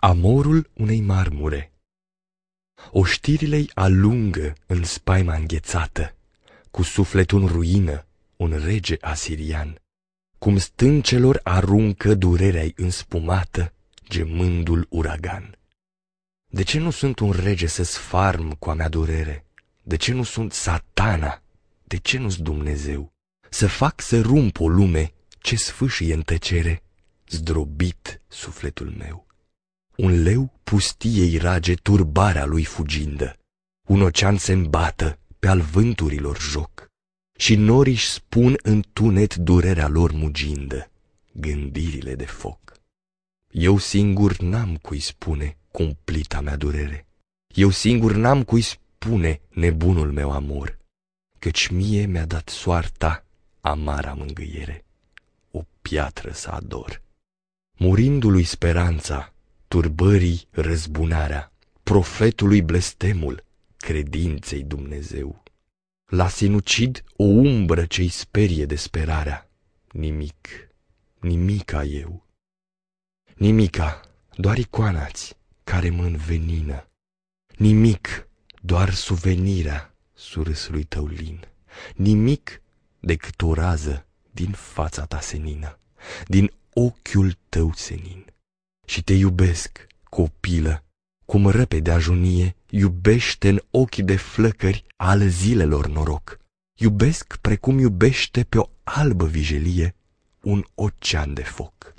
Amorul unei marmure Oștirile-i alungă în spaima înghețată, cu sufletul în ruină, un rege asirian, cum stâncelor aruncă durerea-i înspumată, gemândul uragan. De ce nu sunt un rege să sfarm cu a mea durere? De ce nu sunt satana? De ce nu-s Dumnezeu? Să fac să rump o lume ce sfâșie în tăcere, zdrobit sufletul meu. Un leu pustiei rage turbarea lui fugindă, un ocean se îmbată pe al vânturilor joc, și noriși spun în tunet durerea lor mugindă, gândirile de foc. Eu singur n-am cui spune cumplita mea durere, eu singur n-am cui spune nebunul meu amor, căci mie mi-a dat soarta amara mângâiere, o piatră să ador. Murindu-lui speranța, turbării răzbunarea, profetului blestemul, credinței Dumnezeu. La sinucid o umbră ce-i sperie de sperarea, nimic, nimica eu. Nimica, doar icoanați care mă învenină, nimic, doar suvenirea surâsului tău lin, nimic decât o rază din fața ta senină, din ochiul tău senin și te iubesc, copilă, cum răpe ajunie iubește în ochii de flăcări al zilelor noroc. Iubesc precum iubește pe o albă vijelie un ocean de foc.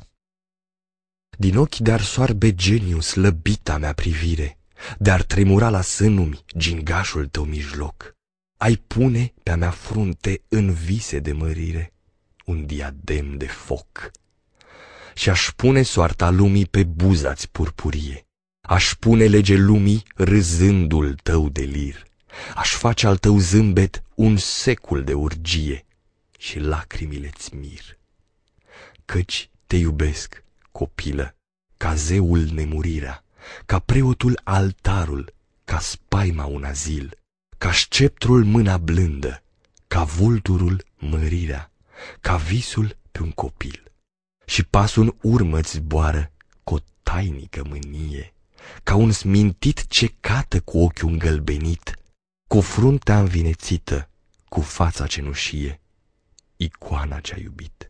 Din ochi de-ar soarbe geniu slăbita mea privire, de-ar tremura la sânumi gingașul tău mijloc, ai pune pe-a mea frunte în vise de mărire un diadem de foc și aș pune soarta lumii pe buzați purpurie. Aș pune lege lumii râzându-l tău de lir. Aș face al tău zâmbet un secul de urgie și lacrimile-ți mir. Căci te iubesc, copilă, ca zeul nemurirea, ca preotul altarul, ca spaima un azil, ca sceptrul mâna blândă, ca vulturul mărirea, ca visul pe un copil și pasul în urmă zboară cu o tainică mânie, ca un smintit ce cată cu ochiul îngălbenit, cu fruntea învinețită, cu fața cenușie, icoana ce-a iubit.